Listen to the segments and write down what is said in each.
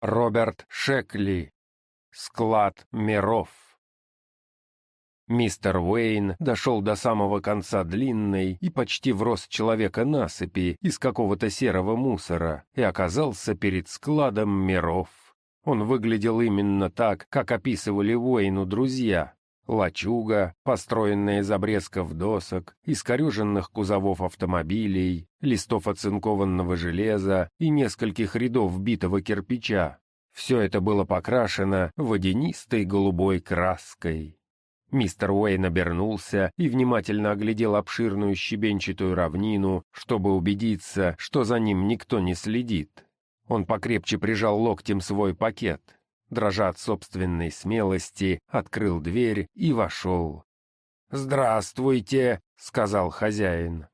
Роберт Шекли. Склад миров. Мистер Уэйн дошел до самого конца длинной и почти в рост человека насыпи из какого-то серого мусора и оказался перед складом миров. Он выглядел именно так, как описывали Уэйну друзья. Лачуга, построенная из обрезков досок, искореженных кузовов автомобилей, листов оцинкованного железа и нескольких рядов битого кирпича. Все это было покрашено водянистой голубой краской. Мистер Уэйн обернулся и внимательно оглядел обширную щебенчатую равнину, чтобы убедиться, что за ним никто не следит. Он покрепче прижал локтем свой пакет дрожа от собственной смелости, открыл дверь и вошел. «Здравствуйте», — сказал хозяин.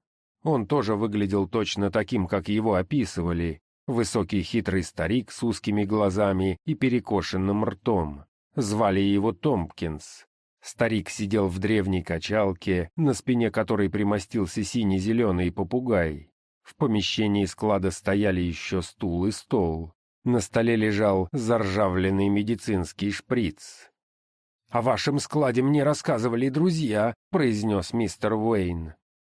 Он тоже выглядел точно таким, как его описывали. Высокий хитрый старик с узкими глазами и перекошенным ртом. Звали его Томпкинс. Старик сидел в древней качалке, на спине которой примостился синий-зеленый попугай. В помещении склада стояли еще стул и стол. На столе лежал заржавленный медицинский шприц. «О вашем складе мне рассказывали друзья», — произнес мистер Уэйн.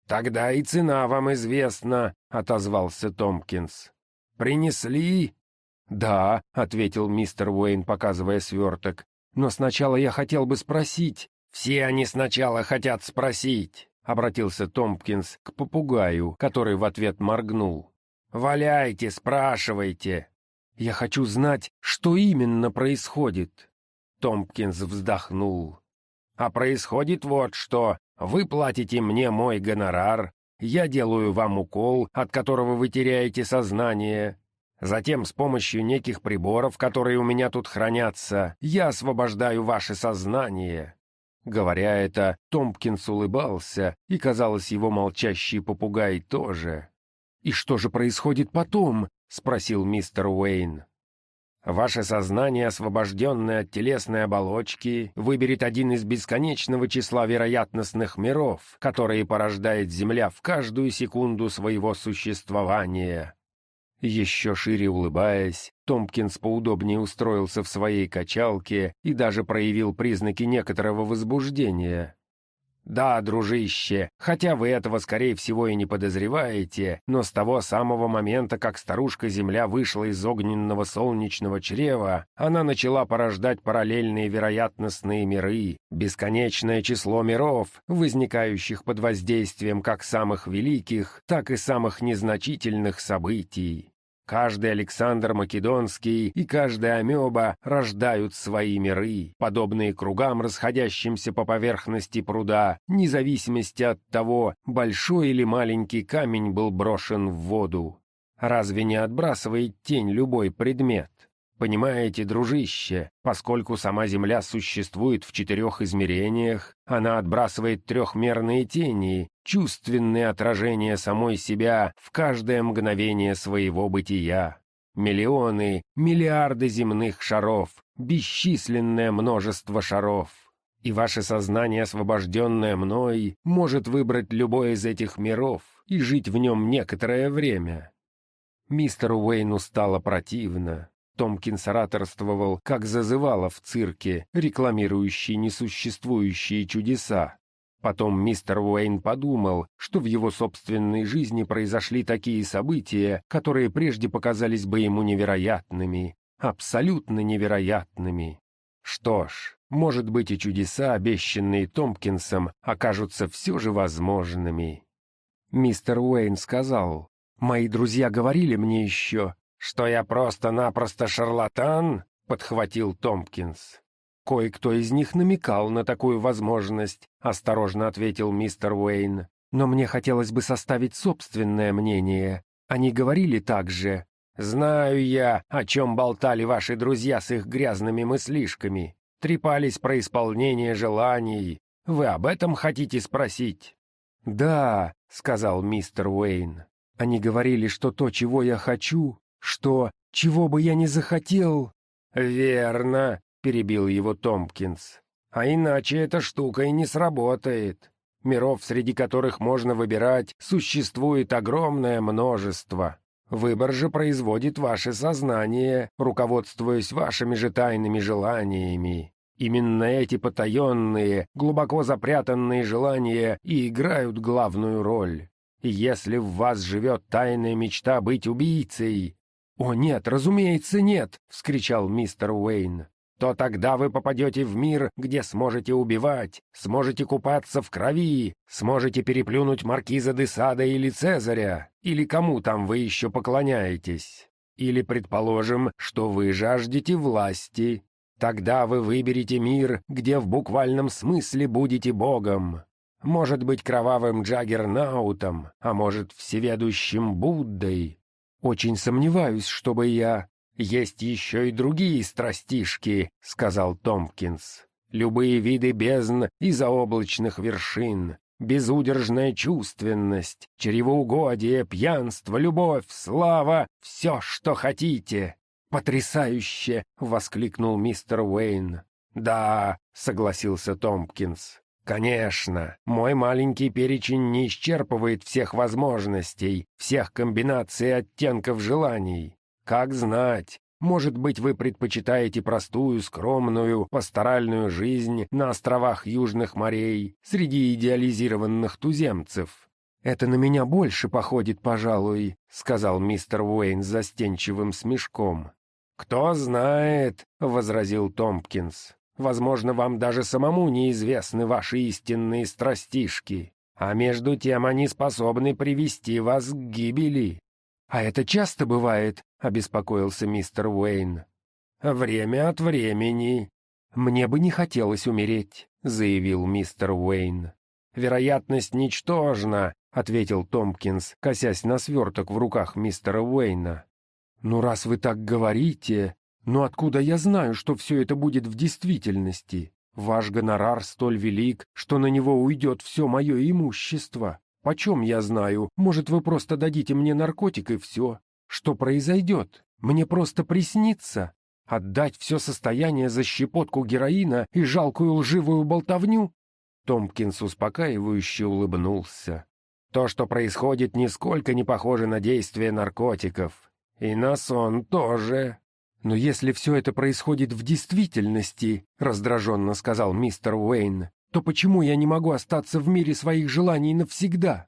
«Тогда и цена вам известна», — отозвался Томпкинс. «Принесли?» «Да», — ответил мистер Уэйн, показывая сверток. «Но сначала я хотел бы спросить». «Все они сначала хотят спросить», — обратился Томпкинс к попугаю, который в ответ моргнул. «Валяйте, спрашивайте». Я хочу знать, что именно происходит. Томпкинс вздохнул. А происходит вот что. Вы платите мне мой гонорар, я делаю вам укол, от которого вы теряете сознание. Затем с помощью неких приборов, которые у меня тут хранятся, я освобождаю ваше сознание. Говоря это, Томпкинс улыбался, и, казалось, его молчащий попугай тоже. «И что же происходит потом?» — спросил мистер Уэйн. «Ваше сознание, освобожденное от телесной оболочки, выберет один из бесконечного числа вероятностных миров, которые порождает Земля в каждую секунду своего существования». Еще шире улыбаясь, Томпкинс поудобнее устроился в своей качалке и даже проявил признаки некоторого возбуждения. Да, дружище, хотя вы этого, скорее всего, и не подозреваете, но с того самого момента, как старушка-Земля вышла из огненного солнечного чрева, она начала порождать параллельные вероятностные миры, бесконечное число миров, возникающих под воздействием как самых великих, так и самых незначительных событий. Каждый Александр Македонский и каждая амеба рождают свои миры, подобные кругам, расходящимся по поверхности пруда, независимости от того, большой или маленький камень был брошен в воду. Разве не отбрасывает тень любой предмет? Понимаете, дружище, поскольку сама Земля существует в четырех измерениях, она отбрасывает трехмерные тени, чувственные отражения самой себя в каждое мгновение своего бытия. Миллионы, миллиарды земных шаров, бесчисленное множество шаров. И ваше сознание, освобожденное мной, может выбрать любой из этих миров и жить в нем некоторое время. Мистеру Уэйну стало противно. Томкинс ораторствовал, как зазывало в цирке, рекламирующий несуществующие чудеса. Потом мистер Уэйн подумал, что в его собственной жизни произошли такие события, которые прежде показались бы ему невероятными, абсолютно невероятными. Что ж, может быть и чудеса, обещанные Томпкинсом, окажутся все же возможными. Мистер Уэйн сказал, «Мои друзья говорили мне еще, что я просто-напросто шарлатан?» — подхватил Томпкинс. «Кое-кто из них намекал на такую возможность», — осторожно ответил мистер Уэйн. «Но мне хотелось бы составить собственное мнение. Они говорили так же. Знаю я, о чем болтали ваши друзья с их грязными мыслишками. Трепались про исполнение желаний. Вы об этом хотите спросить?» «Да», — сказал мистер Уэйн. «Они говорили, что то, чего я хочу, что, чего бы я ни захотел...» «Верно», перебил его Томпкинс. «А иначе эта штука и не сработает. Миров, среди которых можно выбирать, существует огромное множество. Выбор же производит ваше сознание, руководствуясь вашими же тайными желаниями. Именно эти потаенные, глубоко запрятанные желания и играют главную роль. Если в вас живет тайная мечта быть убийцей... «О, нет, разумеется, нет!» — вскричал мистер Уэйн то тогда вы попадете в мир, где сможете убивать, сможете купаться в крови, сможете переплюнуть маркиза де Сада или Цезаря, или кому там вы еще поклоняетесь. Или, предположим, что вы жаждете власти. Тогда вы выберете мир, где в буквальном смысле будете богом. Может быть, кровавым Джаггернаутом, а может, всеведущим Буддой. Очень сомневаюсь, чтобы я «Есть еще и другие страстишки», — сказал Томпкинс. «Любые виды бездн и заоблачных вершин, безудержная чувственность, чревоугодие, пьянство, любовь, слава — все, что хотите». «Потрясающе!» — воскликнул мистер Уэйн. «Да», — согласился Томпкинс. «Конечно, мой маленький перечень не исчерпывает всех возможностей, всех комбинаций оттенков желаний. Как знать, может быть, вы предпочитаете простую, скромную, пасторальную жизнь на островах Южных морей, среди идеализированных туземцев. «Это на меня больше походит, пожалуй», — сказал мистер Уэйн с застенчивым смешком. «Кто знает», — возразил Томпкинс. «Возможно, вам даже самому неизвестны ваши истинные страстишки, а между тем они способны привести вас к гибели». «А это часто бывает?» — обеспокоился мистер Уэйн. «Время от времени». «Мне бы не хотелось умереть», — заявил мистер Уэйн. «Вероятность ничтожна», — ответил Томпкинс, косясь на сверток в руках мистера Уэйна. «Ну, раз вы так говорите, но откуда я знаю, что все это будет в действительности? Ваш гонорар столь велик, что на него уйдет все мое имущество. Почем я знаю? Может, вы просто дадите мне наркотик и все? Что произойдет? Мне просто приснится? Отдать все состояние за щепотку героина и жалкую лживую болтовню?» Томпкинс успокаивающе улыбнулся. «То, что происходит, нисколько не похоже на действие наркотиков. И на сон тоже». «Но если все это происходит в действительности», — раздраженно сказал мистер Уэйн, то почему я не могу остаться в мире своих желаний навсегда?»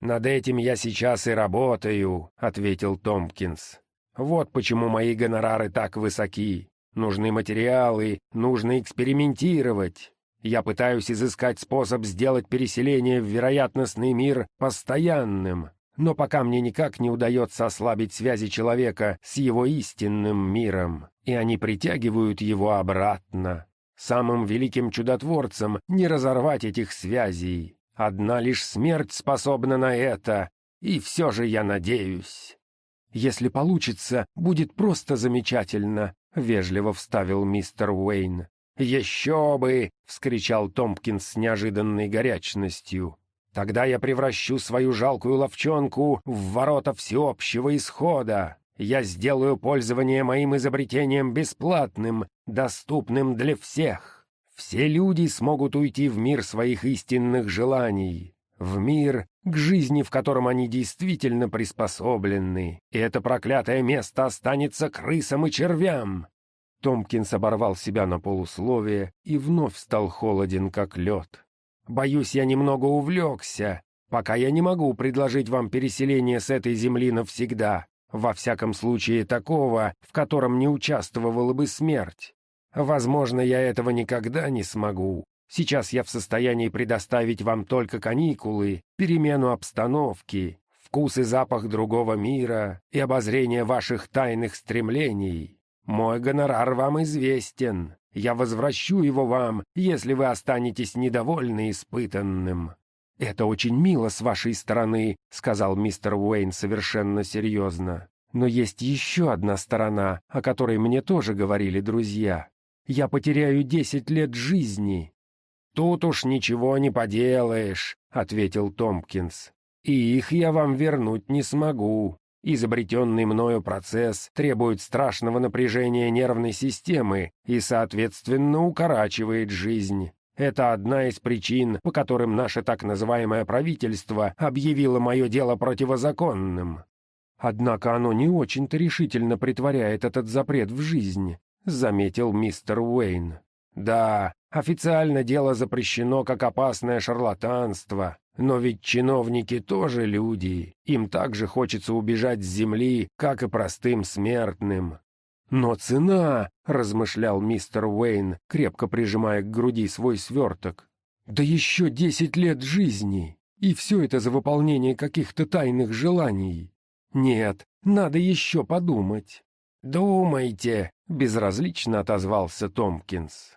«Над этим я сейчас и работаю», — ответил Томпкинс. «Вот почему мои гонорары так высоки. Нужны материалы, нужно экспериментировать. Я пытаюсь изыскать способ сделать переселение в вероятностный мир постоянным, но пока мне никак не удается ослабить связи человека с его истинным миром, и они притягивают его обратно. Самым великим чудотворцем не разорвать этих связей. Одна лишь смерть способна на это, и все же я надеюсь. Если получится, будет просто замечательно, — вежливо вставил мистер Уэйн. «Еще бы!» — вскричал Томпкинс с неожиданной горячностью. «Тогда я превращу свою жалкую ловчонку в ворота всеобщего исхода. Я сделаю пользование моим изобретением бесплатным, доступным для всех. Все люди смогут уйти в мир своих истинных желаний, в мир, к жизни, в котором они действительно приспособлены, и это проклятое место останется крысам и червям. Томпкинс оборвал себя на полусловие и вновь стал холоден, как лед. «Боюсь, я немного увлекся, пока я не могу предложить вам переселение с этой земли навсегда. Во всяком случае такого, в котором не участвовала бы смерть. Возможно, я этого никогда не смогу. Сейчас я в состоянии предоставить вам только каникулы, перемену обстановки, вкус и запах другого мира и обозрение ваших тайных стремлений. Мой гонорар вам известен. Я возвращу его вам, если вы останетесь недовольны испытанным. «Это очень мило с вашей стороны», — сказал мистер Уэйн совершенно серьезно. «Но есть еще одна сторона, о которой мне тоже говорили друзья. Я потеряю десять лет жизни». «Тут уж ничего не поделаешь», — ответил Томпкинс. «И их я вам вернуть не смогу. Изобретенный мною процесс требует страшного напряжения нервной системы и, соответственно, укорачивает жизнь. Это одна из причин, по которым наше так называемое правительство объявило мое дело противозаконным. Однако оно не очень-то решительно притворяет этот запрет в жизнь, заметил мистер Уэйн. Да, официально дело запрещено как опасное шарлатанство, но ведь чиновники тоже люди, им также хочется убежать с земли, как и простым смертным. «Но цена!» — размышлял мистер Уэйн, крепко прижимая к груди свой сверток. «Да еще десять лет жизни! И все это за выполнение каких-то тайных желаний! Нет, надо еще подумать!» «Думайте!» — безразлично отозвался Томпкинс.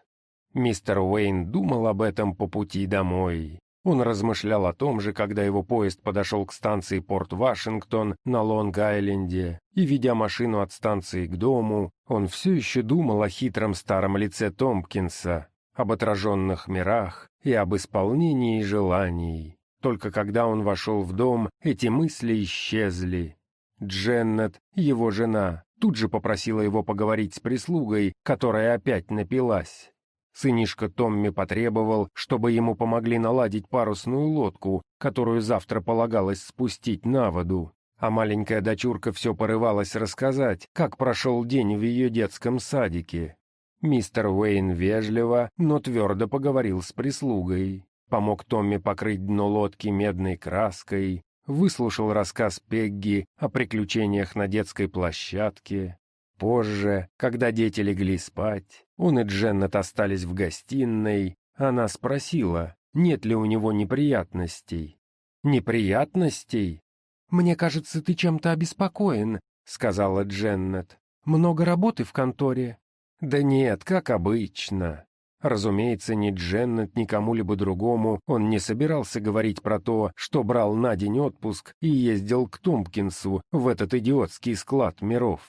Мистер Уэйн думал об этом по пути домой. Он размышлял о том же, когда его поезд подошел к станции Порт-Вашингтон на Лонг-Айленде, и, ведя машину от станции к дому, он все еще думал о хитром старом лице Томпкинса, об отраженных мирах и об исполнении желаний. Только когда он вошел в дом, эти мысли исчезли. Дженнет, его жена, тут же попросила его поговорить с прислугой, которая опять напилась. Сынишка Томми потребовал, чтобы ему помогли наладить парусную лодку, которую завтра полагалось спустить на воду. А маленькая дочурка все порывалась рассказать, как прошел день в ее детском садике. Мистер Уэйн вежливо, но твердо поговорил с прислугой. Помог Томми покрыть дно лодки медной краской, выслушал рассказ Пегги о приключениях на детской площадке, Позже, когда дети легли спать, он и Дженнет остались в гостиной, она спросила, нет ли у него неприятностей. «Неприятностей?» «Мне кажется, ты чем-то обеспокоен», — сказала Дженнет. «Много работы в конторе?» «Да нет, как обычно». Разумеется, ни Дженнет, ни кому-либо другому он не собирался говорить про то, что брал на день отпуск и ездил к Томпкинсу в этот идиотский склад миров.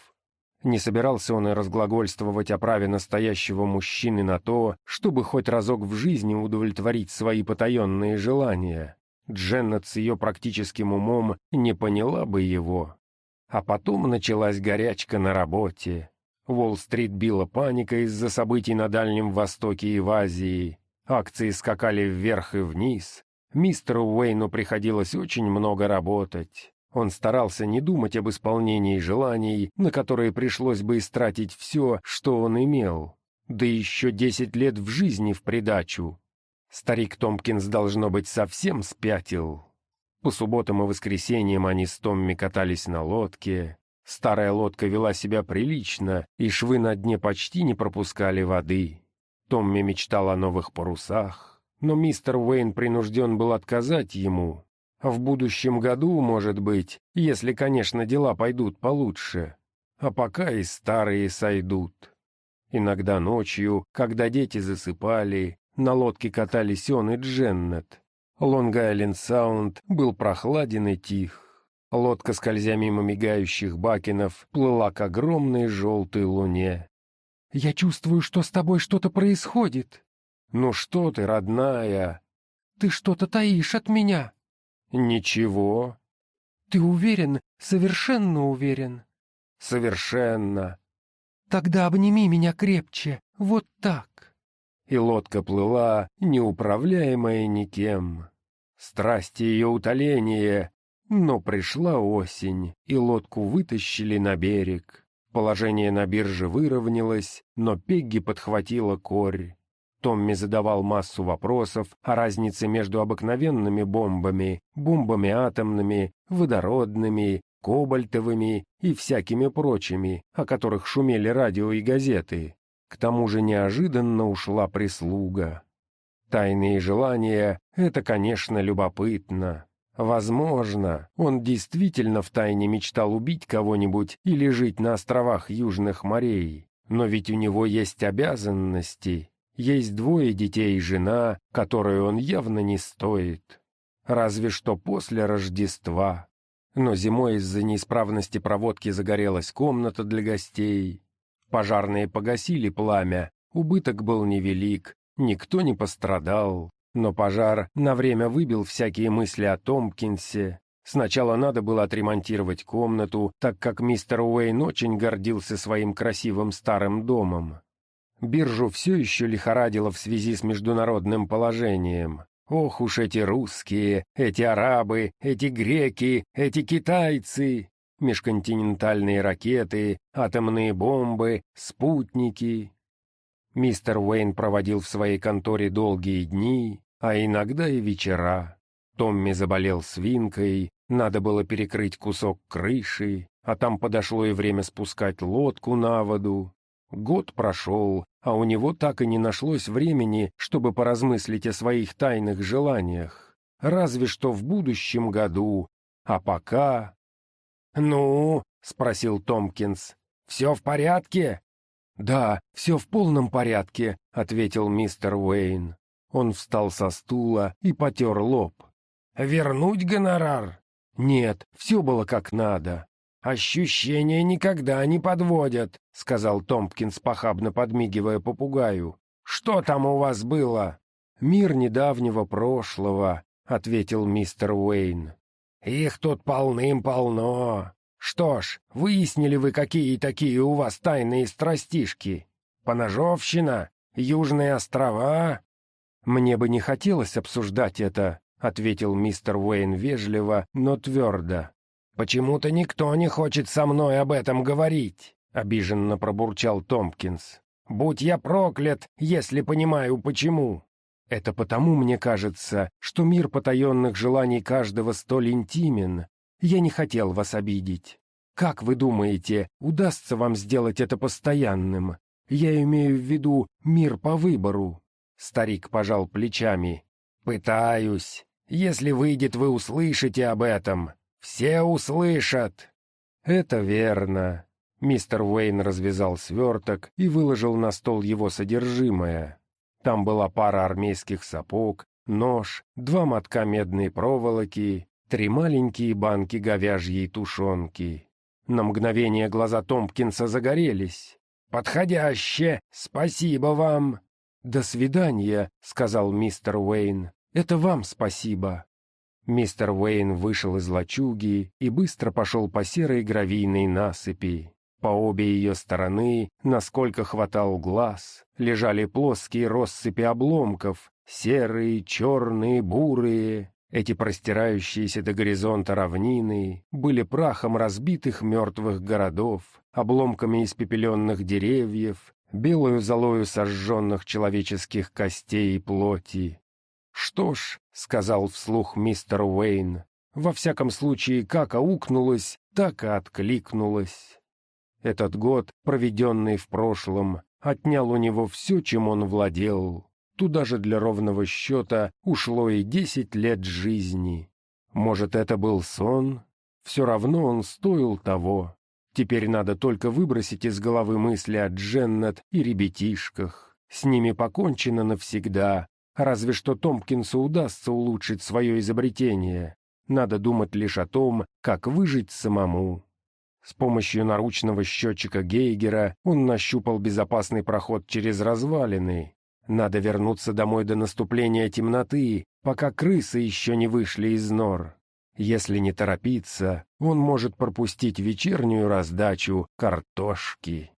Не собирался он и разглагольствовать о праве настоящего мужчины на то, чтобы хоть разок в жизни удовлетворить свои потаенные желания. Дженнет с ее практическим умом не поняла бы его. А потом началась горячка на работе. Уолл-стрит била паника из-за событий на Дальнем Востоке и в Азии. Акции скакали вверх и вниз. Мистеру Уэйну приходилось очень много работать. Он старался не думать об исполнении желаний, на которые пришлось бы истратить все, что он имел. Да еще десять лет в жизни в придачу. Старик Томпкинс, должно быть, совсем спятил. По субботам и воскресеньям они с Томми катались на лодке. Старая лодка вела себя прилично, и швы на дне почти не пропускали воды. Томми мечтал о новых парусах, но мистер Уэйн принужден был отказать ему, в будущем году, может быть, если, конечно, дела пойдут получше. А пока и старые сойдут. Иногда ночью, когда дети засыпали, на лодке катались он и Дженнет. Лонг-Айленд-Саунд был прохладен и тих. Лодка, скользя мимо мигающих бакенов, плыла к огромной желтой луне. «Я чувствую, что с тобой что-то происходит». «Ну что ты, родная?» «Ты что-то таишь от меня». «Ничего». «Ты уверен? Совершенно уверен?» «Совершенно». «Тогда обними меня крепче, вот так». И лодка плыла, неуправляемая никем. Страсти ее утоление, но пришла осень, и лодку вытащили на берег. Положение на бирже выровнялось, но Пегги подхватила корь. Томми задавал массу вопросов о разнице между обыкновенными бомбами, бомбами атомными, водородными, кобальтовыми и всякими прочими, о которых шумели радио и газеты. К тому же неожиданно ушла прислуга. Тайные желания — это, конечно, любопытно. Возможно, он действительно втайне мечтал убить кого-нибудь или жить на островах Южных морей. Но ведь у него есть обязанности, есть двое детей и жена, которую он явно не стоит. Разве что после Рождества. Но зимой из-за неисправности проводки загорелась комната для гостей. Пожарные погасили пламя, убыток был невелик, никто не пострадал. Но пожар на время выбил всякие мысли о Томпкинсе. Сначала надо было отремонтировать комнату, так как мистер Уэйн очень гордился своим красивым старым домом. Биржу все еще лихорадило в связи с международным положением. Ох уж эти русские, эти арабы, эти греки, эти китайцы! межконтинентальные ракеты, атомные бомбы, спутники. Мистер Уэйн проводил в своей конторе долгие дни, а иногда и вечера. Томми заболел свинкой, надо было перекрыть кусок крыши, а там подошло и время спускать лодку на воду. Год прошел, а у него так и не нашлось времени, чтобы поразмыслить о своих тайных желаниях. Разве что в будущем году. А пока... «Ну?» — спросил Томпкинс. «Все в порядке?» «Да, все в полном порядке», — ответил мистер Уэйн. Он встал со стула и потер лоб. «Вернуть гонорар?» «Нет, все было как надо». «Ощущения никогда не подводят», — сказал Томпкинс, похабно подмигивая попугаю. «Что там у вас было?» «Мир недавнего прошлого», — ответил мистер Уэйн. «Их тут полным-полно. Что ж, выяснили вы, какие такие у вас тайные страстишки? Поножовщина? Южные острова?» «Мне бы не хотелось обсуждать это», — ответил мистер Уэйн вежливо, но твердо. «Почему-то никто не хочет со мной об этом говорить», — обиженно пробурчал Томпкинс. «Будь я проклят, если понимаю, почему». «Это потому, мне кажется, что мир потаенных желаний каждого столь интимен. Я не хотел вас обидеть. Как вы думаете, удастся вам сделать это постоянным? Я имею в виду мир по выбору». Старик пожал плечами. «Пытаюсь. Если выйдет, вы услышите об этом. Все услышат!» «Это верно». Мистер Уэйн развязал сверток и выложил на стол его содержимое. Там была пара армейских сапог, нож, два мотка медной проволоки, три маленькие банки говяжьей тушенки. На мгновение глаза Томпкинса загорелись. «Подходяще! Спасибо вам!» «До свидания», — сказал мистер Уэйн. «Это вам спасибо». Мистер Уэйн вышел из лачуги и быстро пошел по серой гравийной насыпи. По обе ее стороны, насколько хватал глаз, лежали плоские россыпи обломков, серые, черные, бурые. Эти простирающиеся до горизонта равнины были прахом разбитых мертвых городов, обломками испепеленных деревьев, белую золою сожженных человеческих костей и плоти, «Что ж», — сказал вслух мистер Уэйн, — «во всяком случае, как аукнулось, так и откликнулось». Этот год, проведенный в прошлом, отнял у него все, чем он владел. Туда же для ровного счета ушло и десять лет жизни. Может, это был сон? Все равно он стоил того. Теперь надо только выбросить из головы мысли о Дженнет и ребятишках. С ними покончено навсегда, Разве что Томпкинсу удастся улучшить свое изобретение. Надо думать лишь о том, как выжить самому. С помощью наручного счетчика Гейгера он нащупал безопасный проход через развалины. Надо вернуться домой до наступления темноты, пока крысы еще не вышли из нор. Если не торопиться, он может пропустить вечернюю раздачу картошки.